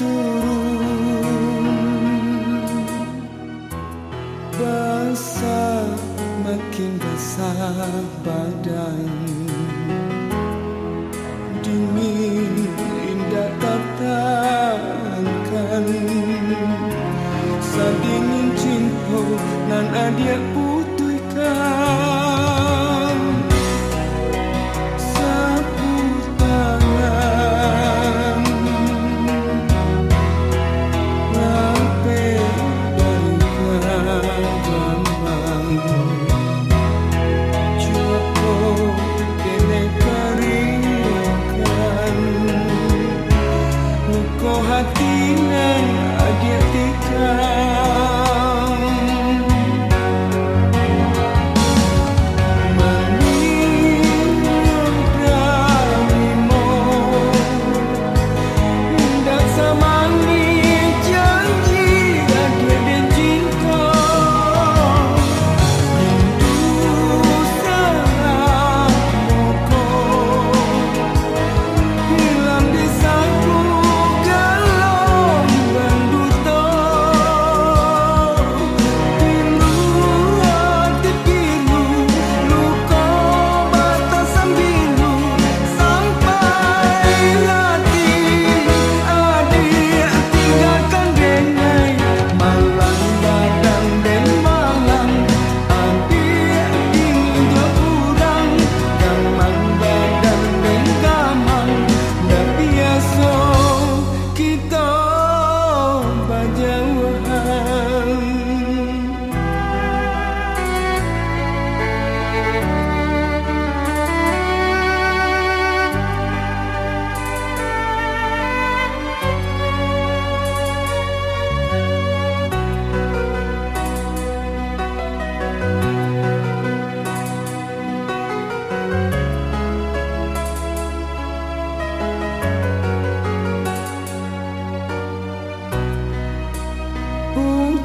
Turun. Basah makin basah badan Dingin indah katakan Sadingin cinta nan adia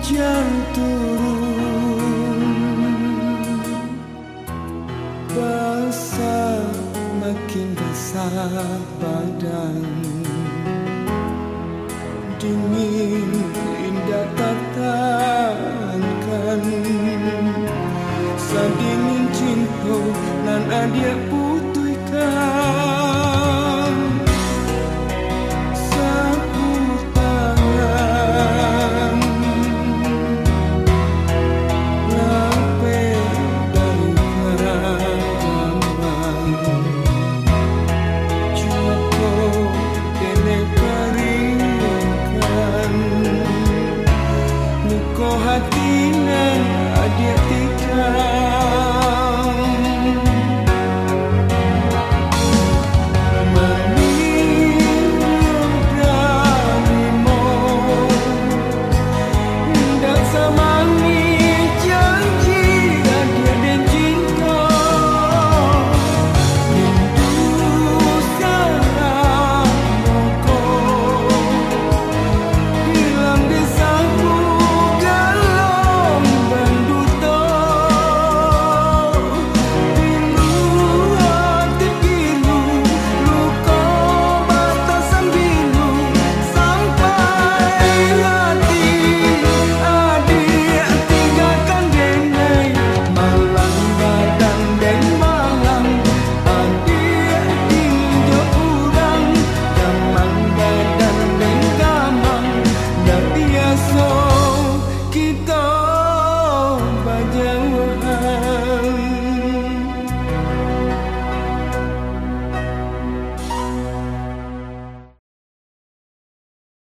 Hujan turun. Basah makin basah badan. Dingin indah katakan Sadingin cinta nan adia pun Kau hati na adyati